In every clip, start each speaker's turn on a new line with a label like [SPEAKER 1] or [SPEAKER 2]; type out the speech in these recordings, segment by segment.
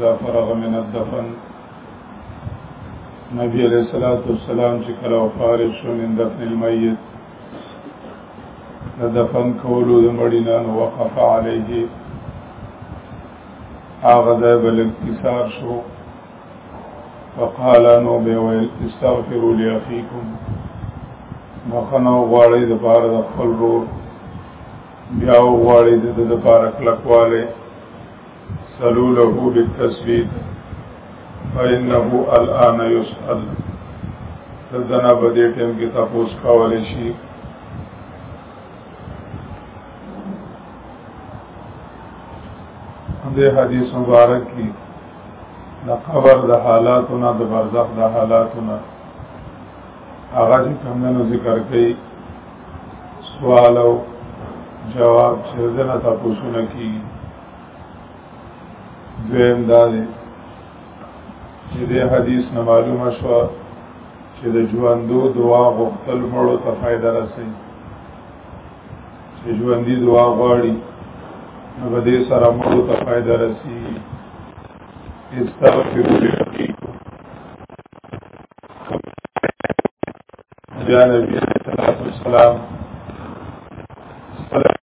[SPEAKER 1] دا فرغ من الدفن نبی علیہ الصلوۃ والسلام چې کله فارغ شو من دفن المیت د دفن کولو د مړینان وقف علیه هغه د بل اختصار شو فقال نو به ویل استغفروا لاخيكم مخنه غواړی د بار د خپل روح بیا غواړی د د بار کلکواله سلو له بالتثبيت فإنه الآن يسأل دنا په دې ټیم کې تاسو کولای شي دې حدیث مبارک کې د قبر د حالاتونو د برزخ د حالاتونو هغه چې څنګه ذکر کړي سوال او جواب چې دنا تاسو نه کیږي دویم دا دی چې د حدیث نه معلومه شوه چې د ژوندو دعا غوښتل مړو ته فایده رسي چې ژوندي دعا غواړي نو به دې سره مړو ته فایده رسي استغفروا لأخيكم يا نبي عليه الصلاة والسلام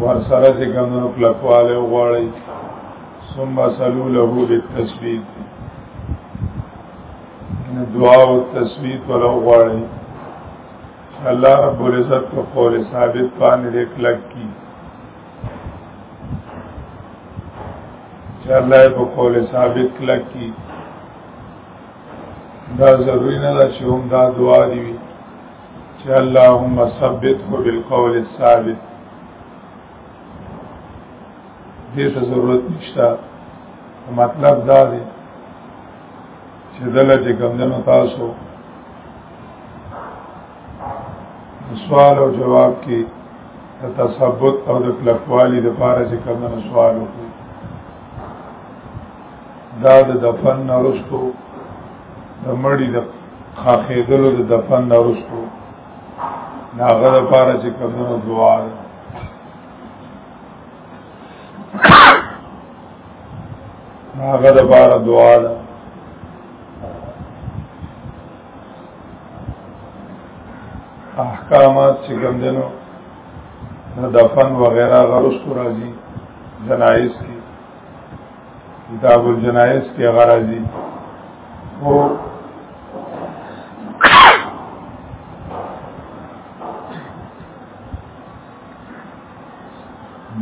[SPEAKER 1] ورسره چې کمونو کلکواله وغواړي ثم سلو له بالتثبيت دعا او تثبيت ولو غواړي الله رب العزت په قول ثابت باندې دې کلک کی چې الله په قول ثابت کلک کی دا ضروري نه ده چې هم دا دعا دی وي چې اللهم ثبته بالقول الثابت دې ته ضرورت نشته مطلب دا دی چې دله چې ګمدنو تاسو سوال او جواب کې د تثبت او د کلکوالي د پاره چې کمنو سوال وکړي دا د دفن نرستو د مړی د خاخېدلو د دفن نه وروسته دا هغه لپاره چې کومه دعا ده هغه لپاره دعا ده احکامات چې کوم دنو دفن وغیرہ غرست راځي جنایز کې کتاب الجنائز کې غرازي او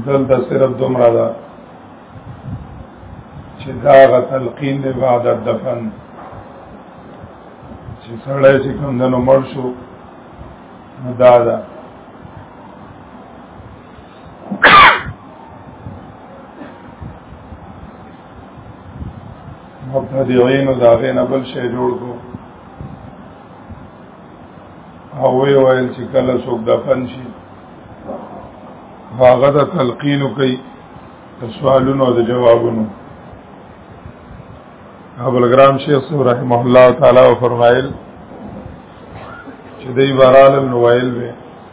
[SPEAKER 1] دلته صرف دومره ده چې دا غ تلقین دی بعد دفن چې سړی چې کوم دنو مړ شو دا ده مبتدعين دا غین بل شی جوړ کو او وی ویل چې کله څوک دفن شي هغه د تلقین کوي سوالونو د جوابونو ابو الگرام شیخ صاحب رحمه الله تعالی فرمایل چې دی بارال نوایل به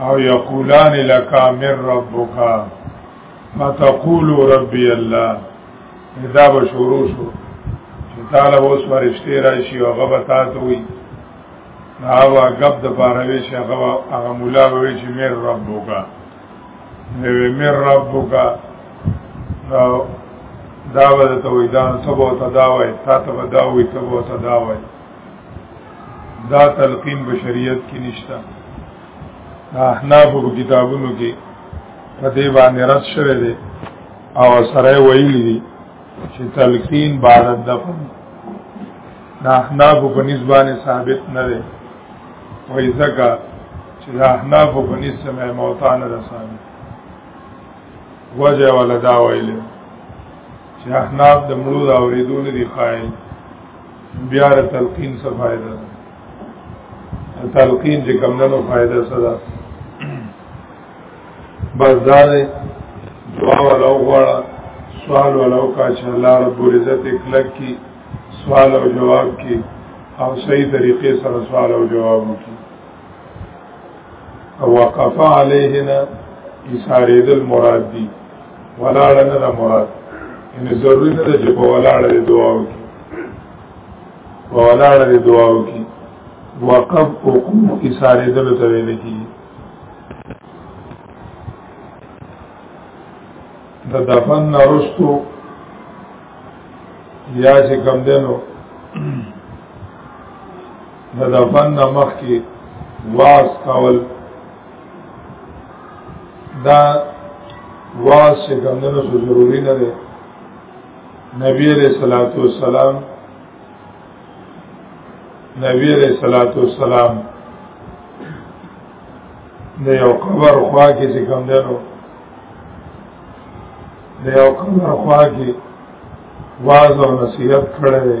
[SPEAKER 1] او یقولان لك من ربك فتقول ربي الله دا به شروع شو چې تعالی اوس فرشتي راشي او هغه به تاسو وي هغه غب د باروي شي هغه هغه مولا به وي چې مر ربک نو مر ربک دا به ته وي دا سبو ته دا وي تاسو به دا وي سبو ته دا وي دا تلقین په شریعت کې نشته احناف په کتابونو کې په دې باندې رد شوی دی او سره ویلي دي چې تلقین بعد دفن دا احناف په نسبانه ثابت نه دی وایي ځکه چې دا احناف په نسبه موتان نه ثابت وجه ولا دا ویلي چې احناف د مړو دا اوریدو نه دی قائل بیا د تلقین څه فائدہ ده تلقین چې کم نه فائدہ څه ده بس دا دی دعا ولا وغواړه سوال ولا وکړه چې الله رب العزت اکلک کی سوال او جواب کی او صحیح طریقې سره سوال او جواب وکړي وقف علیهنا اشاره دل مراد دی ولاړ نه دا مراد ان ضروری نه چې په ولاړ دی دعا وکي په ولاړ دی دعا وکي وقف حکم اشاره دل ته ویل کی د دفن نرستو یا چې کم دنو د دفن نه مخکې واس کول دا واس چې ګمدنو سو ضروری نه دی نبی علیہ الصلوۃ والسلام نبی علیہ الصلوۃ والسلام د یو قبر خوا کې چې کوم دنو د یو قبر خوا کې واز او نصیحت کړی دی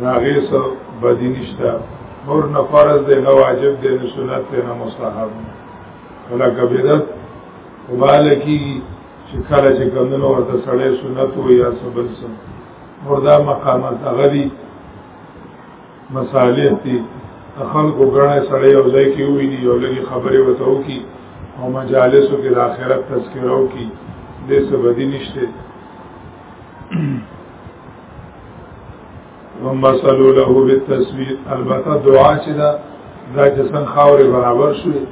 [SPEAKER 1] ناغه سو بدی نشتا نور نه فرض دی نه واجب دی نه سنت دی نه مستحب ولا کبیرت وباله کی چې کله چې کمنو ورته سړی سنت و یا سبل سم وردا مقامات غدي مصالح دي خلق وګړنه سړی او ځای کې وی دي او لګي خبره وتاو کی او مجالسو کې د آخرت تذکرو کی دې څه بدی نشته ومسلو له بالتسوید البته دعا چې دا دا چې څنګه خاورې برابر شوې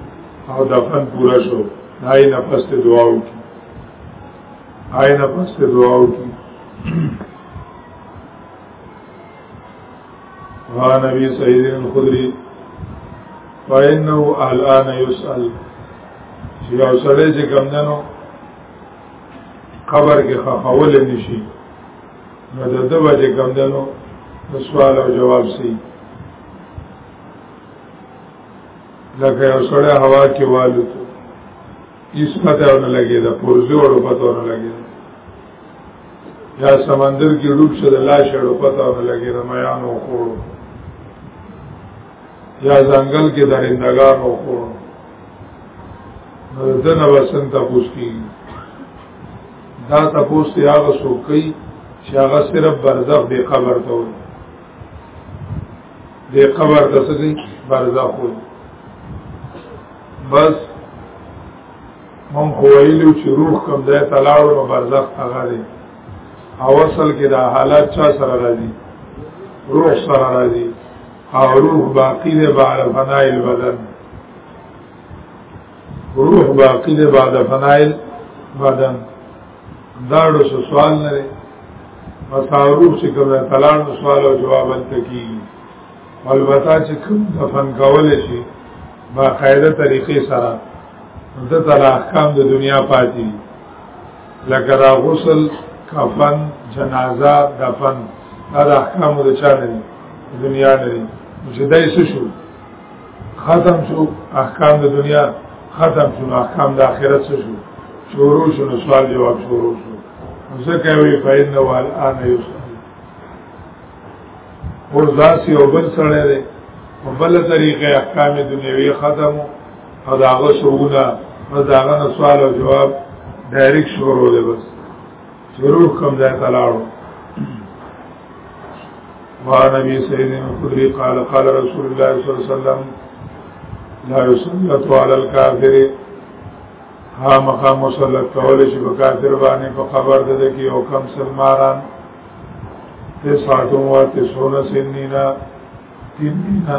[SPEAKER 1] او دفن پورا شو دای نه پس ته دعا وکړي آی نه پس ته دعا وکړي ها نبی سعید الخدری فإنه الآن يسأل چې او سړی چې کمندنو قبر کې خفاول نشي نو د دو بجې کم دنو د سوال او جواب سی لکه یو سړی هوا کې والو ته هیڅ پته ونه لګي دا پرزه ورو پته ونه لګي یا سمندر کې ډوب شو د لاش ورو پته ونه لګي د میان او خوړو یا ځنګل کې درندګان او خوړو نو دنه وسن تاسو کیږي دا تاسو ته هغه سوکي چې هغه صرف برزخ دی قبر ته وي د قبر ته سګي برزخ وي بس مونږ ویلو چې روح کوم ځای ته لاړ نو برزخ هغه دی او اصل کې دا حالات چا سره راځي روح سره راځي او روح باقی دی بعد فناء البدن روح باقی ده بعد فنائل بدن داړو سوال نه لري مساروف چې کوم تلان سوال او جواب تکي البته چې کوم دفن کول شي باقاعده طریقې سره د تل احکام د دنیا پاتې لکه را غسل کفن جنازه دفن دا احکام د چا نه دنیا نه چې دای څه شو ختم شو احکام د دنیا ختم شو احکام د آخرت شو شروع شو نو سوال جواب شروع شو ځکه وی فین نو الان یو اور ذاسی او بل سره ده په بل طریقې احکام دنیوي ختم او داغه شوونه او داغه سوال او جواب ډایرک شروع دی بس ضرور کوم ځای ته لاړو ما نبی سیدنا خدری قال قال رسول الله صلی الله علیه وسلم لا یسلط علی الکافر ها مقام مسلط کول شي په کافر باندې په خبر ده کې او کم سلماران ته ساتو وا ته سونه سنینا تینینا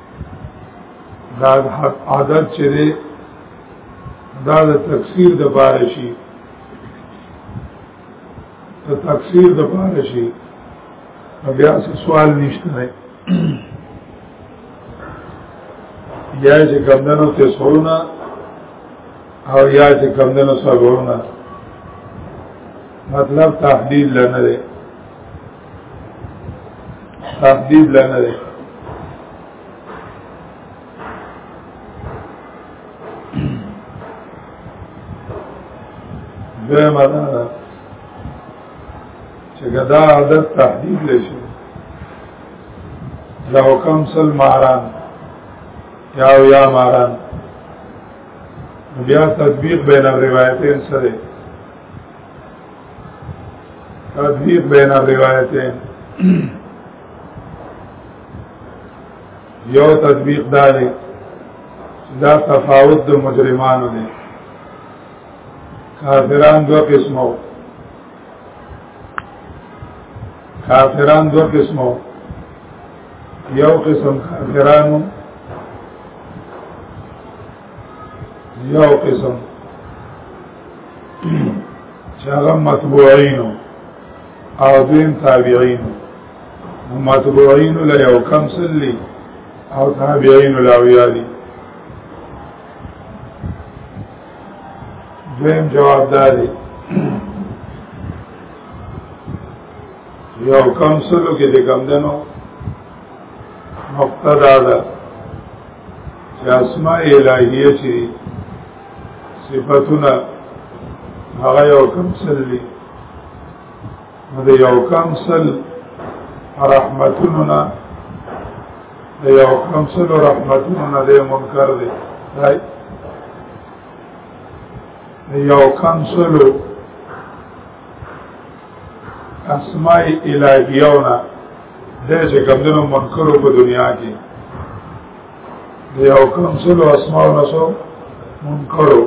[SPEAKER 1] دا عادت چې دی دا د تکثیر د باره شي د تکثیر د باره شي بیا څه سوال نشته دی یا چې کمدنو ته سونا او یا چې کمدنو سبونا مطلب تحلیل لنه دی تحدید لنه دی دویم ادا ده چې دا عادت تحدید لشي دا حکم سل ماران یا او یا ماران بیا تطبیق بین الروایتین سره تفریق بین الروایتین یو تطبیق داري دا تفاوت د مجرمانو دی کافران دو قسمو کافران دو قسمو یو قسم کافرانو یو قسم چې هغه مطبوعین او دین تابعین مطبوعین له یو کم سلی او تابعین له اویالی دویم جواب داری یو کم سلو کې د کم دنو مقتدا ده چې اسماء الهیه چې صفاتونه هغه یو کم سل دي د یو کم سل رحمتونه د یو کم سل رحمتونه د منکر دي د یو کم سل اسماء الهیونه د چې کوم منکرو په دنیا کې یو کم سلو اسماء نسو منکرو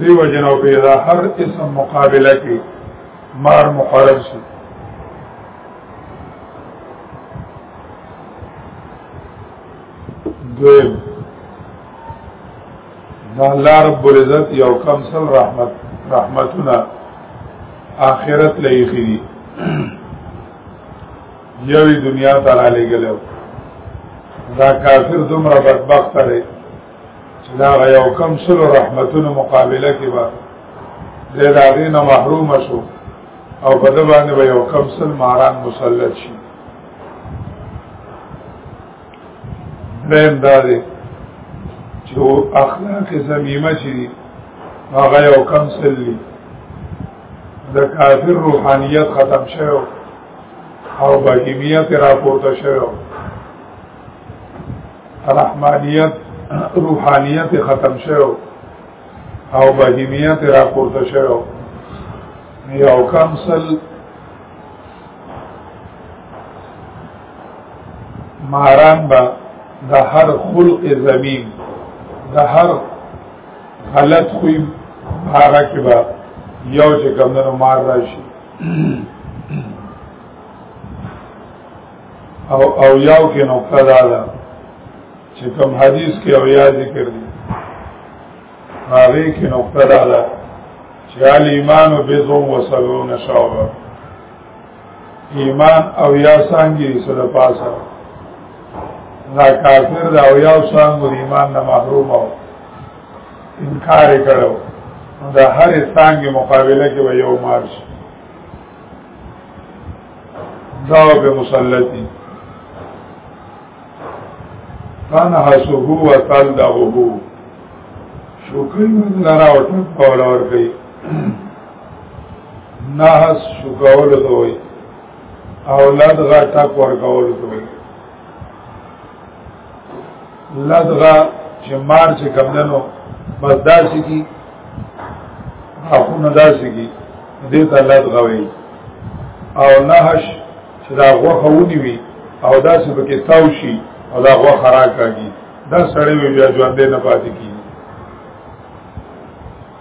[SPEAKER 1] دیو جنو پیدا هر اسم مقابله کی مار مقرر شي دویم دا الله رب العزت یو کم سل رحمت رحمتونه آخرت لایخی دي یوی دنیا ته را لګلو دا کافر دومره بدبخت دی چې دا یو کم سلو رحمتونو مقابله کې به د داغې نه محروم شو او په د باندې به یو کم سل ماران مسلط شي دریم دا دی چې اخلاق زمیمه چې دي هغه یو کم سل دي د کافر روحانیت ختم شوی او بهیمیت راپورته شوی رحمانیت روحانیت ختم شوی او بهیمیت راپورته شوی یو کم سل ماران با د هر خلق زمین د هر غلط خوی هغه کې با یو چې کمونو مار راشي او او یاو کې نقطه دا ده چې کوم حدیث کې او یا ذکر دي هغه کې نقطه دا ده چې ال ایمان او بزو و سلو نشاو ایمان او یا څنګه سره پاسه دا کافر دا او یا څنګه ایمان نه محروم او انکار کړو دا هر څنګه مقابله کې به یو مار شي دا به مسلطي کان حسو هو تل دا هو شوکې موږ لرا او ټپ کول اور کوي نه حس شوکول دوی اولاد غټه کور کول دوی لدغه چې مار چې کمدنو بس داسې کی غاښونه داسې کی دې ته لدغه وي او نهش چې دا غوخه ونی وي او داسې پکې تاو شي او دا غوخه راکاږي دا سړی وي بیا ژوندې نه پاتې کی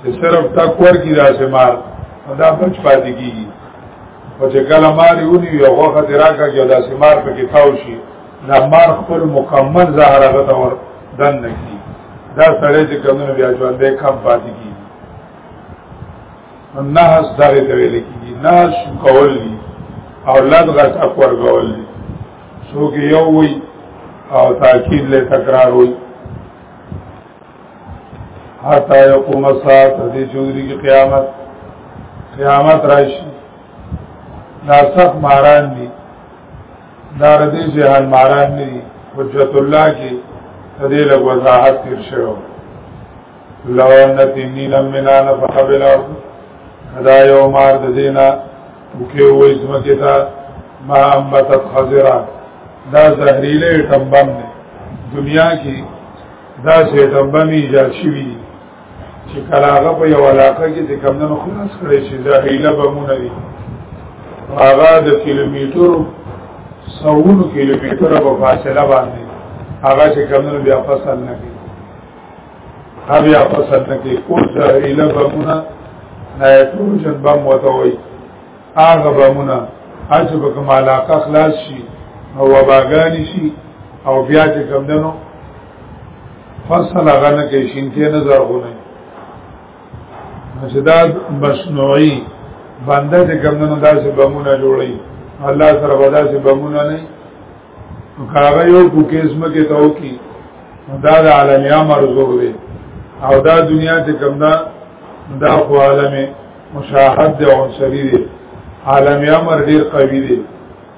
[SPEAKER 1] چې صرف تکور کی داسې مار دا بچ پاتې کیږي او چې کله ماری ونی وي غوخه دې راکاږي او داسې مار پکې تاو شي دا مار خپل مکمل زهر هغه ته ور دن نه کی دا سړی چې کمونه بیا ژوند دی کم پاتې کی نه هس دغه ته ویل کیږي نه شو کول دي او لږ غټ اکور کول دي شو کې یو وي او تاکید له تکرار وي حتا یقوم الساعه دې چوری کی قیامت قیامت راشي لا صف ماران دي دا ردی جهان ماران نه دي حجت الله کې دې له وضاحت تیر شوی لو ان تنی لم منا نفح بالارض دا یو مار د دینا وکي وې زمکه تا ما امبتت خزرا دا زهريله ټمبم نه دنیا کې دا سه ټمبم ایجاد شوی چې کله هغه په یو علاقه کې د کمنو خلاص کړي چې دا هیله به مونږ نه هغه د کیلومترو سوونو کیلومترو په فاصله باندې هغه چې کمنو بیا فصل نه کوي هغه بیا فصل نه کوي او دا هیله به مونږ نه ټول جن به موتوي هغه به مونږ اځه به کوم علاقه خلاص شي او وباګانی شي او بیا چې کمنو فصل هغه نه کې شینته نه زرغونه چې دا مصنوعي بنده چې کمنو داسې بمونه جوړي الله سره ودا سي بمونه نه کاغه یو کو کیسمه کې تاو کی دا د عالم امر زور دی او دا دنیا چې کمدا دا خو عالم مشاهد او عنصری دی عالم امر ډیر قوی دی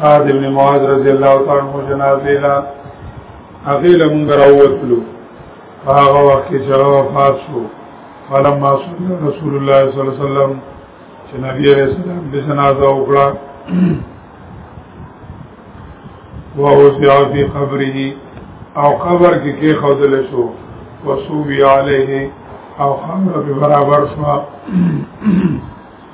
[SPEAKER 1] سعد ابن معاذ رضی الله تعالی عنہ جنازه لا هغه لمونږ راوتلو هغه وخت چې هغه وفات شو فلما صلی رسول الله صلی الله علیه وسلم چې نبی علیہ السلام به جنازه وکړه ووسع فی قبره او قبر کې کې خودل شو وصوبی علیه او خمر به برابر شو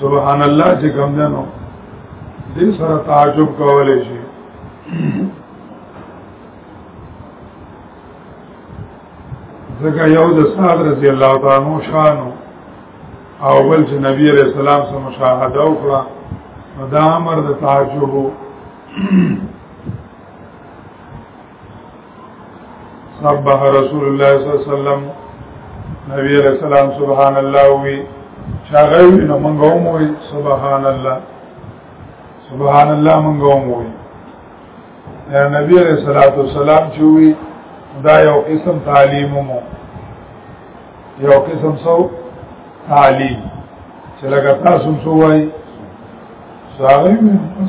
[SPEAKER 1] سبحان الله چې کوم دنو دې سره تعجب کولای شي ځکه یو د سعد رضی الله تعالی عنہ شانو او بل چې نبی علیہ السلام سره مشاهده وکړه دا امر د تعجب صبح رسول الله صلی الله علیه وسلم نبی علیہ السلام سبحان الله وی شاغوی نو مونږ هم وی سبحان الله سبحان الله مونږ هم وی یا نبی علیہ الصلوۃ والسلام چوي دا یو قسم تعلیم مو یو قسم سو تعلیم چې لکه تاسو سو وای ساغوی مونږ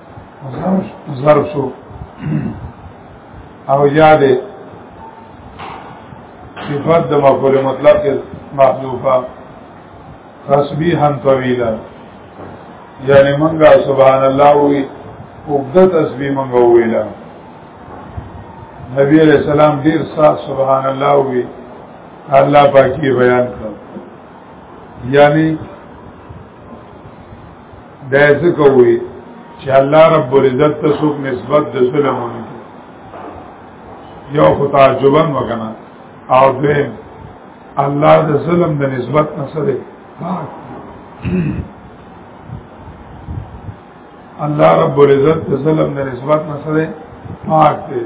[SPEAKER 1] ضرب شو او یا دې صفات د مفعول مطلق کې محذوفه تسبیحا طویلا یعنی منګه سبحان الله وی وګدت تسبیح منګه ویلا نبی علیہ السلام ډیر صاحب سبحان الله وی الله پاکي بیان کړ یعنی دا څه کوي چې الله رب العزت ته څوک نسبت د ظلم ونکړي یو خو تعجبن وکنه او دویم الله د ظلم د نسبت نه سره پاک الله رب العزت د ظلم د نسبت نه سره پاک دی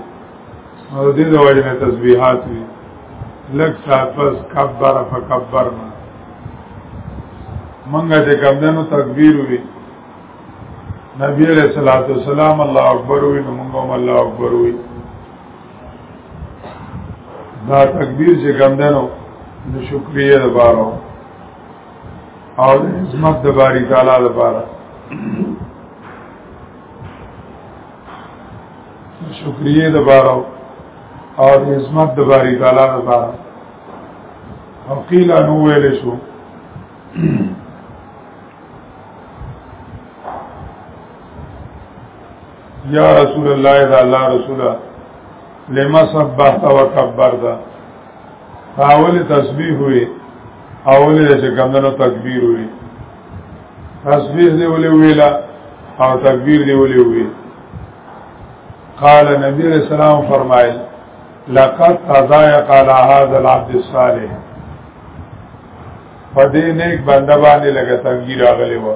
[SPEAKER 1] او دې د وجه نه تسبیحات وي لږ سات پس کبر فکبر ما منګه چې کمدنو تکبیر وي نبی علیہ الصلوۃ والسلام الله اکبر وي نو موږ هم الله اکبر وي دا تکبیر چې کمدنو د شکریا لپاره او د عظمت د باری تعالی لپاره شکریه د بارا او عظمت د باری تعالی د بارا او قیل انو ویل شو یا رسول الله دا الله رسولا لما سبحت و کبرت اول تسبیح ہوئی اول چې کمنو تکبیر ہوئی تسبیح دی ولې ویلا او تکبیر دی ولې وی قال نبی علیہ السلام فرمایل لقد تضايق على هذا العبد الصالح پدې نیک بنده باندې لګه تنګی راغلی و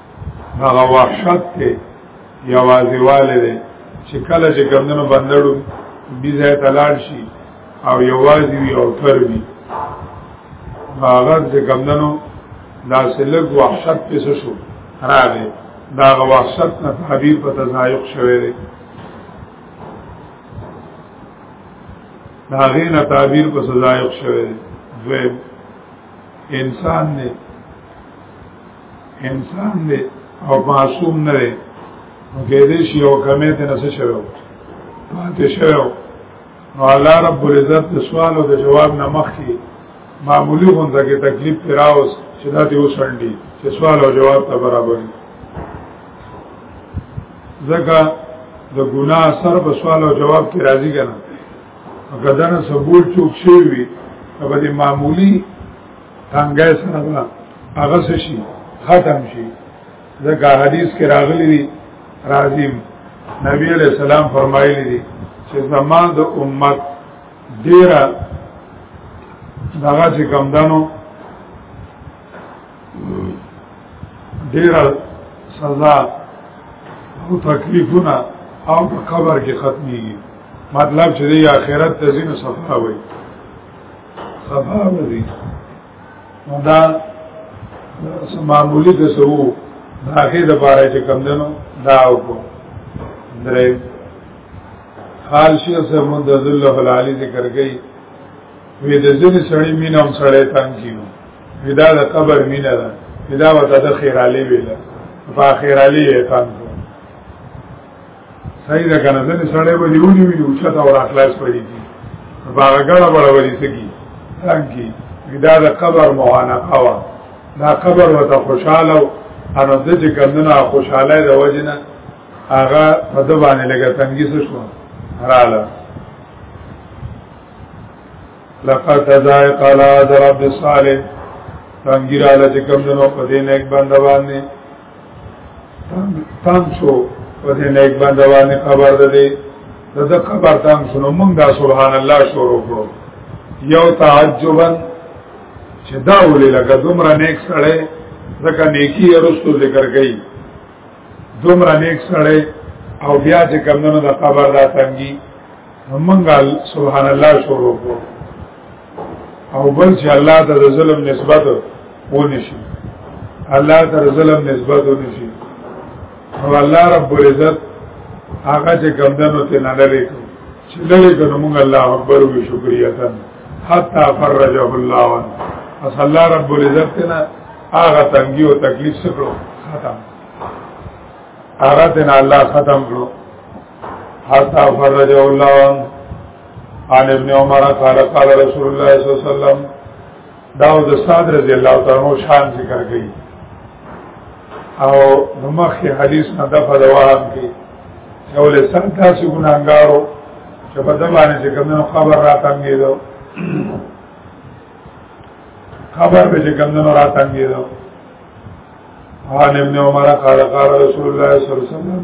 [SPEAKER 1] هغه وحشت ته یوازې والي دی چې کله چې کمدنو بندړو بیزه تلاړ شي او یوازې وي او تر وي هغه چې کمدنو دا سلګ وحشت پیس شو راغی دا وحشت نه تعبیر په تزایق شوی دی دا غیر تعبیر په سزایق شوی دی انسان نه انسان دی او معصوم نه دی نو کې دې شي او کمې ته نه شوی پاتې شوی نو الله رب العزت د سوال او د جواب نه مخکې معمولی غونډه کې تکلیف تراوس چې دا دی وسنډي چې سوال او جواب ته برابر وي ځکه د ګناه سر په سوال او جواب کې راځي کنه اگر دا نه ثبوت چوک شي وي په دې معمولی څنګه سره هغه شي ختم شي ځکه حدیث کې راغلی دی راځي نبی علیہ السلام فرمایلی دی چې زمان د امت ډیره دغه چې کم دنو ډیره سزا او تکلیفونه او په قبر کې ختميږي مطلب چې د آخرت ته ځینې سفر وي صفا وري دا معمولی د سو داخه د بارے چې کم دنو دا وکړو درې حال شي سره مون د ذل العالی ذکر گئی وې د ذل سړی مینم سړی تان کیو ودا د قبر مینا ده ودا وته د خیر علی ویله په خیر علی یې تان صحیح ده کنه ځنې سړی به دیونی وي او چاته ور اخلاص پدې کی باغ غړ بړ ورې سکی څنګه دا د قبر موانقه وا دا قبر وته خوشاله او انو د چې کمنه خوشاله د وجنه هغه په د باندې لګه تنګي شو رااله لقد تزایق علی رب الصالح تنګی رااله چې کمنه په دین یک بند باندې تم شو په دې نیک بندوانه خبر ده دې د خبر تم شو نو موږ دا سبحان الله شروع کړو یو تعجبا چې دا ولې لګا دومره نیک سره ځکه نیکی ورستو ذکر کړي دومره نیک سره او بیا چې کمنو د خبر دا تنګي موږ سبحان الله شروع کړو او بل چې الله ته د ظلم نسبت ونی شي الله ته د ظلم نسبت ونی شي او الله رب العزت هغه چې ګمدنو ته نه لري چې لري کنه موږ الله اکبر او شکریا ته حتا فرجه الله وان اصل الله رب العزت نه هغه تنګي او تکلیف سره ختم هغه ته الله ختم کړو حتا فرجه الله وان عن ابن عمر قال قال رسول الله صلی الله علیه وسلم داو د صاد رضی الله تعالی عنہ شان ذکر کړي او نمخه حدیث نه دغه دوام کې یو له سنت تاسو ګناګارو چې په دمانه چې کومو خبر راتنګې دو خبر به چې کومو راتنګې دو عن ابن عمر قال قال رسول الله صلی الله علیه وسلم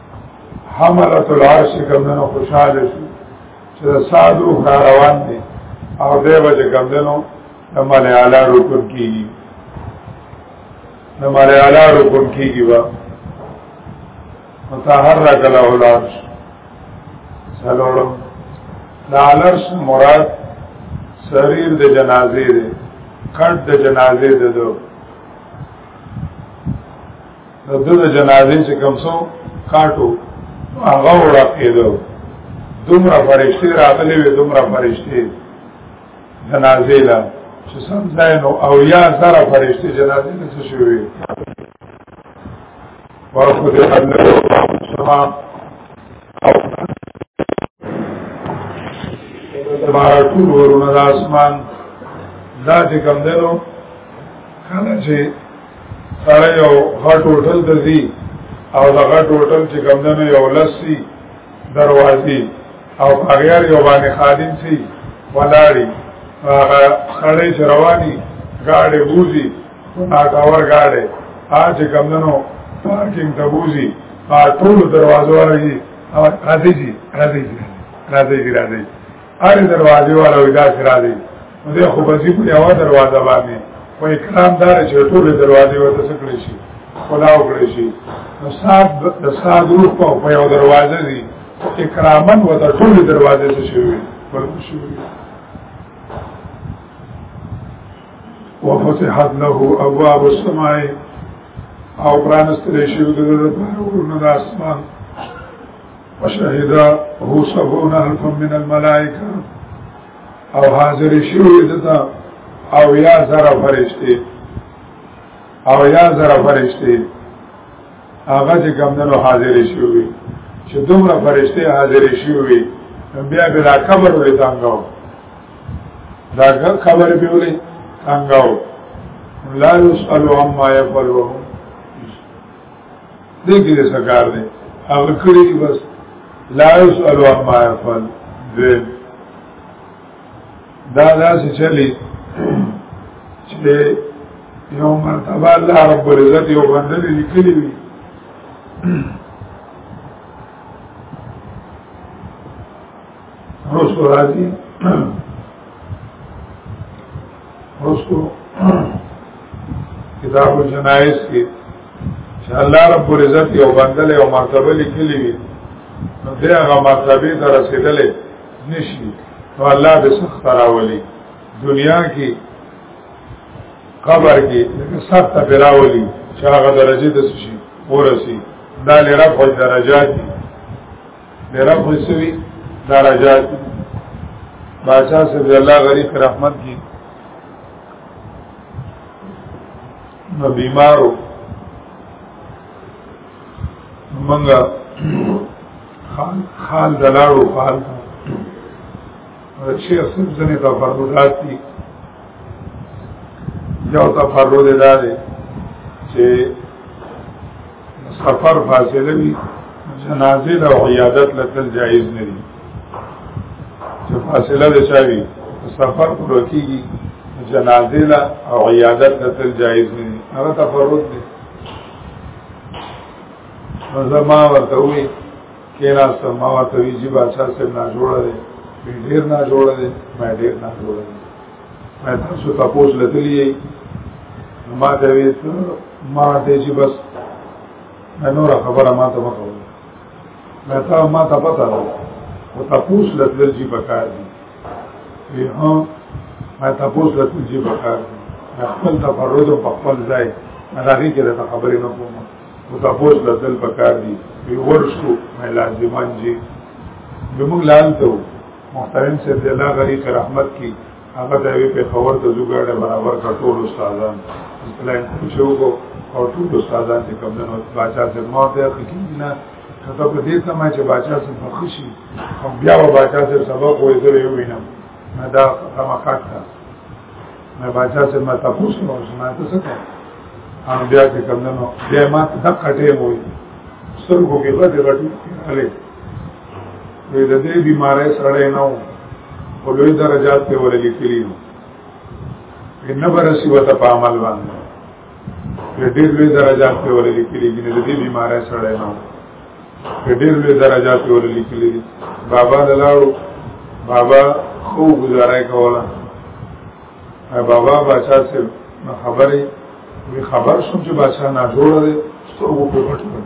[SPEAKER 1] حملت العرش کمدنو خوشحال شو چې د سعد روح را روان دی او دی به چې کمدنو د ملې اعلی رکن کېږي د ملې اعلی رکن کېږي به متحرک له العرش سلوړم د العرش مراد سریر د جنازې دی کټ د جنازې د دو د دو د جنازې چې کم سو کاټو هغه وړه کېدو دومره فرشتي راغلي وي دومره فرشتي جنازې لا چې سم ځای نو او یا سره فرشتي جنازې نه څه شوې ورکو دې الله سما او تبارا ټول ورونه د اسمان دا چې کم دنو کله چې سره یو غټ هوټل ته ځي او دا غټ هوټل چې کمدنو یو لسی دروازې او هغیار یو باندې خادم سي ولاړی هغه خړې چې رواني گاډې بوزي ناکاور گاډې ها چې کمدنو پارکینګ ته بوزي ټول دروازو راځي او راځي راځي راځي راځي هر دروازې والا وې دا سره دی نو دی خو بځي په یو دروازه باندې په اکرام دار چې ټول دروازې ورته سکړې شي خدا وکړې شي نو صاحب د صاحب روح په یو دروازه دی اکرامن وته ټول دروازې ته شي ورته شي وفتحت له ابواب السماء او پرانستل شي د لپاره ورونه د اسمان وشهد هو سبعون الف من الملائکه او حاضر شوی دتا او یا زرا فرشته او یا زرا فرشته هغه چې کمندونو حاضر شوی چې دومره فرشته حاضر شوی بیا بلا قبر ولې تانګو دا قبر به ولې تانګو لا يسأل عما يفعل وهم دې کې څه کار دی هغه کړی بس لا يسأل عما يفعل دوی دا داسې چلی چې یو مرتبه الله رب العزت یو بنده لیکلی وي رسو راځي رسو کتاب الجنائز کې چې الله رب العزت یو بندل او مرتبه لیکلی وي نو دا هغه مرتبه ته رسیدلې نشي نو الله به سخت راولي دنیا کې قبر کې سخت راولي چې هغه درجه د شي ورسي دا لرفع درجات دي میرا خوشوی درجات بادشاہ صلی الله غریب رحمت کی نو بیمارو منګه خال خال دلاړو خال شیخ صاحب زنی تفردات دي یو تفرد دا دی چې سفر فاصله وي جنازه د عیادت لتل جایز نه دي چې فاصله د چاوي سفر پوره کیږي جنازه لا او عیادت لتل جایز نه دي هغه تفرد دي زما ورته وي کینا سما ورته وی چې بادشاہ سره نه جوړه دي ډیر نه جوړه دي مې ډیر نه جوړه دي تاسو تاسو لتلی ما ته وی ما ته چې بس نور خبره ما ته وکړه ما ته ما ته پته ده او تاسو لتل چې پکار دي وی ها ما تاسو لتل چې پکار دي خپل تفرد او خپل ځای هغه کې د خبرې نه کوم او تاسو لتل پکار دي وی ورشو مې لازمان جی زموږ لال ته محترم سے د الله غری ته رحمت کی هغه د وی په خبر ته زوګړه برابر کا ټول استادان اسلام کوچو کو او ټول استادان چې کوم نه باچا سے مور ته کی نه کته په دې سمه چې باچا سے بخشي او بیا و باچا سے سبق وې زه یو وینم نه دا سما کاټه نه باچا سے ما تاسو نو سمه تاسو ته ان بیا چې کوم نه بیا ما تک کټه وې سرګو کې غټه غټه نو د دې بیمارۍ سره نه وو په لوی درجات ته ورلې کړی نو ان برسي وته په عمل باندې په ډېر لوی درجات ته ورلې کړی د دې بیمارۍ سره نه وو په ډېر لوی درجات ته ورلې کړی بابا دلاړو بابا خو گزاره کوله بابا بچا سره خبرې وی خبر شوم چې بچا نه جوړه ده سترګو په پټ پټ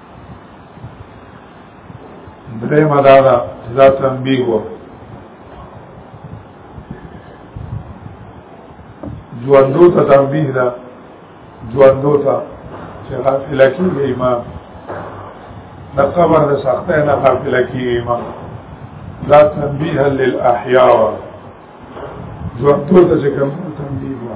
[SPEAKER 1] درې مدادا دا تنبیه وو ژوندو ته تنبیه ده ژوندو ته چې غافل کیږي امام د قبر د سختۍ نه غافل کیږي امام دا تنبیه للاحیاء ژوندو ته چې کوم تنبیه وو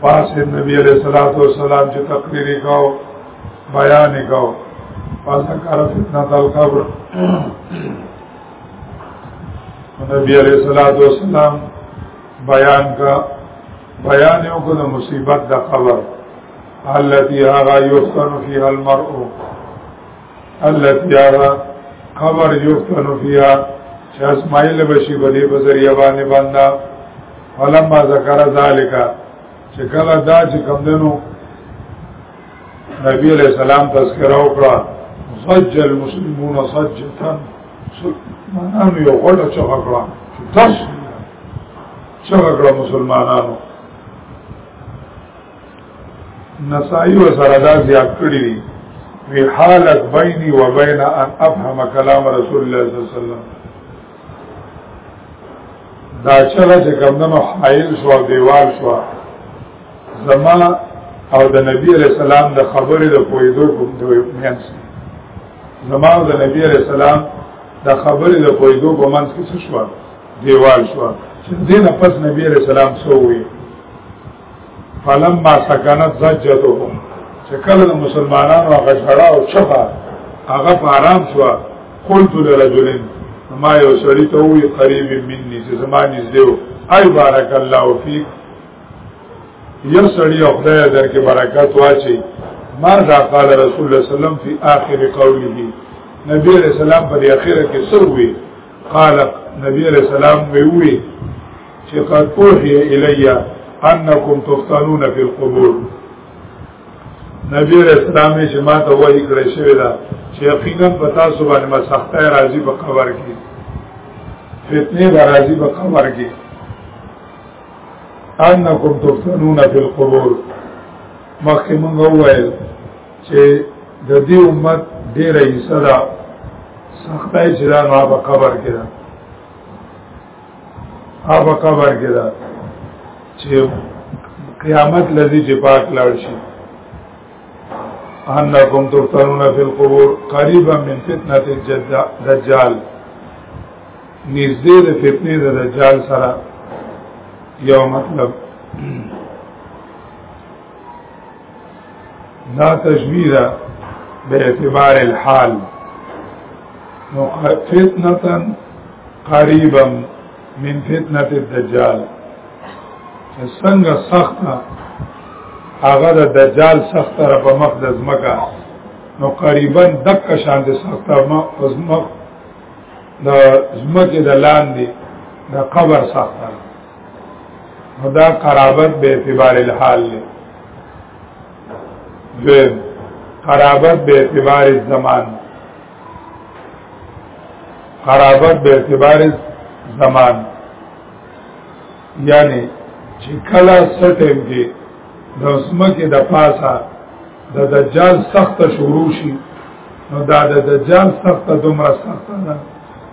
[SPEAKER 1] پاس نبی علیہ الصلوۃ والسلام چې تقریر کاو بیان کاو پس کار فتنه تل قبر نبی علیہ الصلوۃ والسلام بیان کا بیان یو کو مصیبت د قبر التي هغه یفتن فيها المرء التي هغه قبر یفتن فيها چې اسماعیل بشي په دې بزریا باندې باندې فلما ذکر ذالک چې کله دا چې کوم دنو نبی علیہ السلام تذکرہ وکړه صج المسلمون صجتا مسلمانانو یو غړ چغه کړه چې تاسو چغه کړه مسلمانانو نسائی و سردا زیاد کړی دی وی حالت بینی و بین ان افهم کلام رسول الله صلی الله علیه وسلم دا چلا چې کمدنو حائل شو دیوال شو زما او د نبی علیہ السلام د خبرې د پویدو کوم د مینس زما او د نبی علیہ السلام د خبرې د پویدو په منځ کې څه شو دیوال شو چې دینه پس نبی علیہ السلام سو وی فلما سکنت زجتهم چې کله د مسلمانانو هغه شړا او چغه هغه په آرام شو قلت لرجلن ما یو سړی ته وی قریب مني چې زما نږدې و اي بارک الله فیک یو سړی خدای درکې برکت واچي ما ذا قال رسول الله صلی الله علیه وسلم فی آخر قوله نبی علیہ السلام په اخر کې سر وی قال نبی علیہ السلام وی وی چې قد اوحي الی انکم تفتنون فی القبور نبی رسول الله چې ما ته وایي کړی شوی دا چې یقینا پتا سو باندې ما سخته راضی په خبر کې فتنه راضی په خبر کې انکم تفتنون فی القبور مخکې مونږ وویل چې د دې امت ډېره حصہ ده سختای چې دا ما په خبر کې ده هغه قبر کې دا چې قیامت لذي چې پاک لاړ شي انکم تفتنون فی القبور قریبا من فتنه الدجال نږدې د فتنې د دجال سره یو مطلب دا تشبیه ده به اعتبار الحال نو فتنه قریبا من فتنه الدجال څنګه سخته هغه د دجال سخته را په مخ د زمکا نو قریبا دک شان د سخته ما زمک د زمکه د لاندې د قبر سخته دا قرابت به اعتبار الحال له دویم قرابت به اعتبار الزمان قرابت به اعتبار زمان یعنی چې کله سټیم کې د اسمکه د پاسا د دجال سخت شروع شي نو دا د دجال سخت دومره سخت نه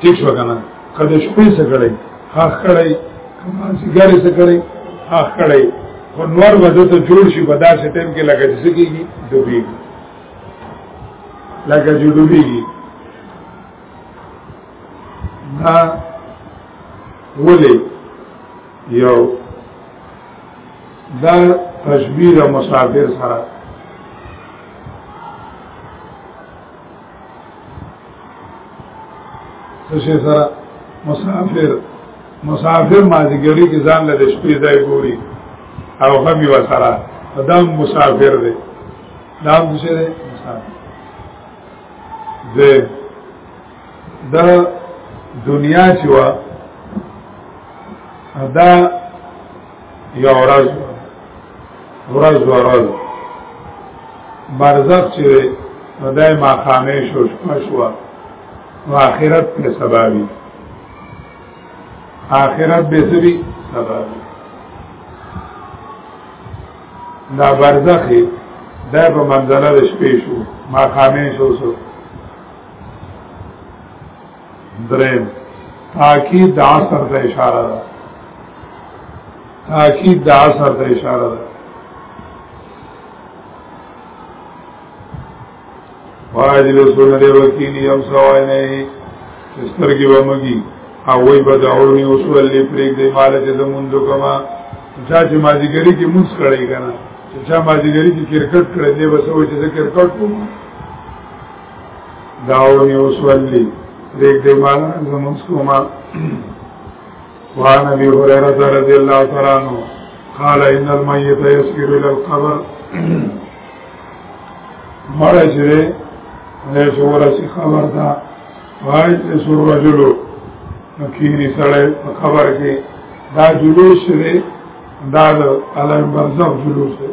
[SPEAKER 1] ٹھیک شو کنه کله شپې څه کړی ها کړی کما سیګارې څه کړی ها کړی خو نور وځه ته جوړ شي په داسې ټیم کې لګا چې کېږي ډوبېږي لګا چې ډوبېږي دا ولې یو دا تشبیه مسافر سره څه سره مسافر مسافر مازیګری کې ځان له شپې ځای ګوري او هم یو سره دا مسافر دی دا هم څه دی مسافر دی دا دنیا چې وا دا یو ورځ ورځ ورځ برزخ چې نو دای ما خامې شو شپه شو نو آخرت په سبا وی آخرت به سبي سبا وی دا برزخ دا په منځله د شپې شو ما خامې شو شو دریم تاکید د عصر ته اشاره ده تاکید د عصر ته اشاره ده واجل سن دی وکینی ام سوای نه استر کی ومگی او وی بدعونی وسولی پریک دی مال چې زموندو کما چا چې ماجیګری کې موس کړی کنه چې چا ماجیګری کې کرکټ کړی دی بس او چې کرکټ کوم داونی وسولی دیکھ دے مالا زمانس کو ما وعن ابي هريره رضي الله تعالى عنه قال ان الميت يسير الى القبر مړه چې نه شوره سي خبر دا وای چې سور رجلو کینی سړی په خبر کې دا جلوس دی دا د علم برزخ جلوس دی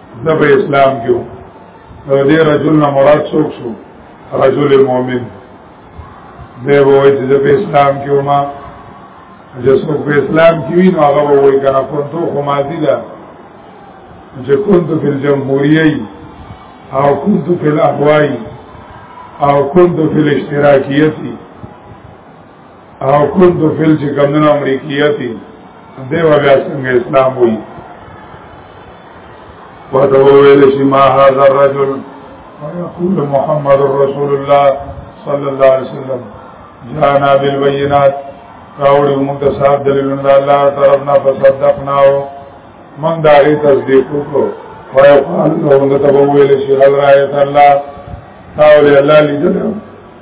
[SPEAKER 1] نه په اسلام کې نو دې رجل نه مراد څوک شو رجل مؤمن دی وای چې په اسلام کې وما چې څوک په اسلام کې وي نو هغه وای کنه کونتو خو ماضی ده چې کونتو په جمهوریه او کونتو په احوای او کونتو په اشتراکیتی او کند فل چې کمونه امریکیاتی دیو بیا څنګه اسلام وی وته ویل شي ما هاذا الرجل ويقول محمد رسول الله صلى الله عليه وسلم جانا بالبينات راوړي موږ ته صاحب دلیلونه د الله طرفنا فصدقنا او موږ دا غي تصدیق وکړو ويقال له موږ ته ویل شي هل رايت الله تاول الله لیدل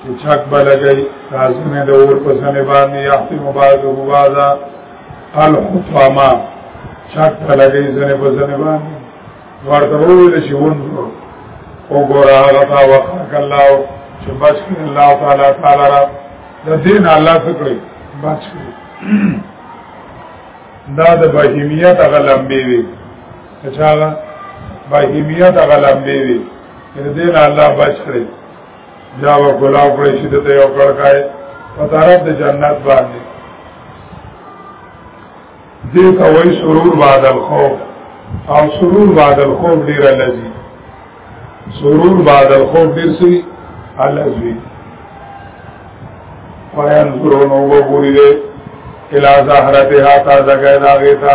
[SPEAKER 1] چې چک بلګي تاسونه د اور په سمې باندې یحتم بعض او بعض الحطما چک بلګي سمې په سمې باندې ورته وویل چې ون او ګور هغه تا وقاک الله چې بچ کړي الله تعالی تعالی را د دین الله فکرې بچ کړي دا د بهیمیت هغه لمبي وي چې هغه بهیمیت هغه لمبي وي دې نه الله بچ کړي دا وکلا کړی چې ته یو کړکای په طرف د جنت باندې دې ته وای سرور بعد الخوف او سرور بعد الخوف ډیر لذي سرور بعد الخوف ډیر سي الذي فیان سرونو وګوري دې الا زهرتها تا زګای داګه تا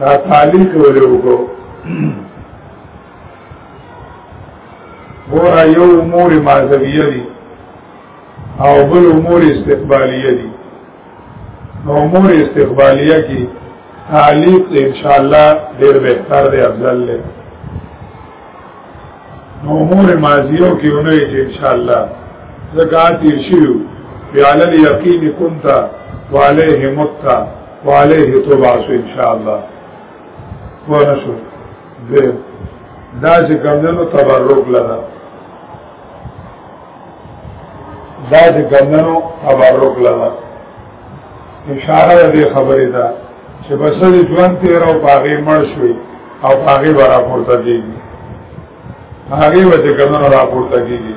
[SPEAKER 1] دا تعلیق ولې وکړو ګوره یو امور مازویه دي او بل امور استقبالیه دي نو امور استقبالیه کې تعلیق ان شاء الله ډېر بهتر دی افضل دی نو امور ماضیو کې ونه چې ان شاء الله زکات یې شیو بیال الیقین کنت وعلیه مت وعليه تبعث ان شاء الله ونشو دې دا چې کمندونو تبرک لدا دا چې کمندونو تبرک لدا اشاره دې خبرې ده چې بس دې ژوند تیر او باغې مړ شوي او باغې برا پورته کیږي هغه به چې کمندونو را پورته کیږي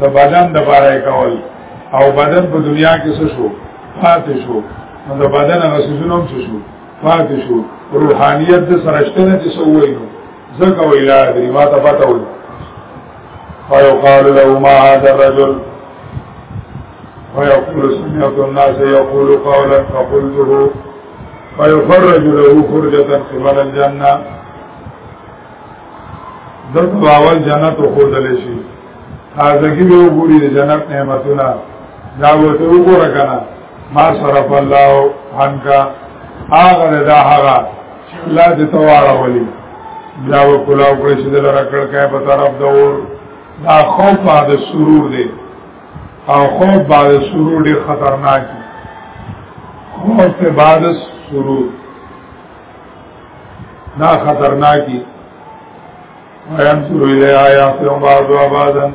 [SPEAKER 1] د بدن د باره کول او بدن په دنیا کې څه شو پاتې شو نو د بدن هغه سيزونه هم څه شو پاتې شو روحانيت د سرشته نه چې سوې نو ځکه ویلا درې ما ته پته وي فيقال له ما هذا الرجل ويقول سمعت الناس يقول قولا فقلته فيفرج له فرجة قبل الجنة دلته باول جنت او خودل شي تازګي به وګوري د جنت نعمتونه دا ورته وګوره کنه ما صرف الله عنکا هغه دا هغه چې الله دې تواره ولي دا وکلا وکړي چې دلاره کړ کای په طرف دا ور دا خوف بعد سرور دی او خوف بعد سرور ډیر خطرناک دی خوف بعد سرور دا خطرناکی ویم سرو الی آیا سیون بعض و آبادن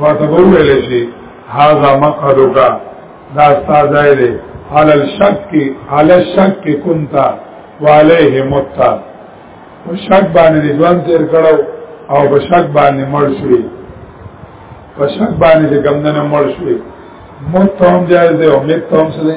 [SPEAKER 1] واتبو ویلی شی حازا مقعدو کا دا استازائی دی علی الشک کی علی الشک کی کنتا وعلیه متا و شک بانی دی جوان تیر کرو او په شک باندې مړ شوی په شک باندې چې ګمدنه مړ شوی موت هم جایز دی او میت هم څه دی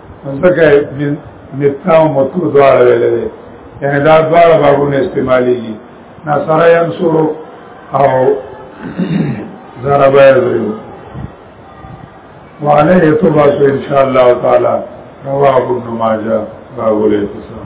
[SPEAKER 1] ځکه نتنا او مکرو دواړه ویل دي یعنی دا دواړه بابونه استعمالېږي نصر ينصر او ضرب يضرب وعليه تبعث ان شاء الله تعالى رواه ابن ماجه باب الاتصال